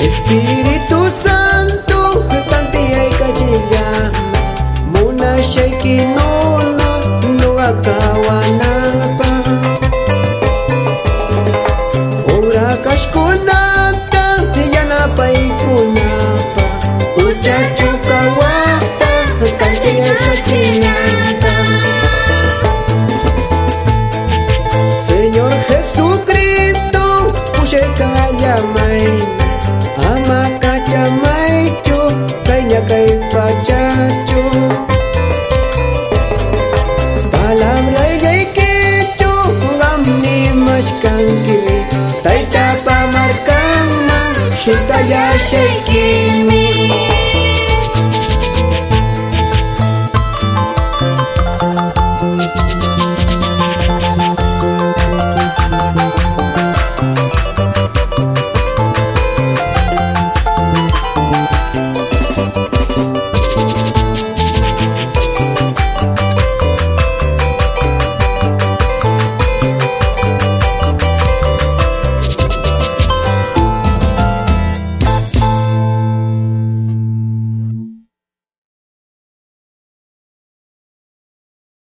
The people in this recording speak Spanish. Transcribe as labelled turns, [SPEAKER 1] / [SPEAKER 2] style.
[SPEAKER 1] Espíritu Santo, Pantia y Cachilla, Muna Shekinona, no acabanapa. Ora Kashkunata, Yanapa y Kunapa, Ucha Chukawata, Pantia y Cachilla. Señor Jesucristo, Pushe Kayama. Şu da gerçek me.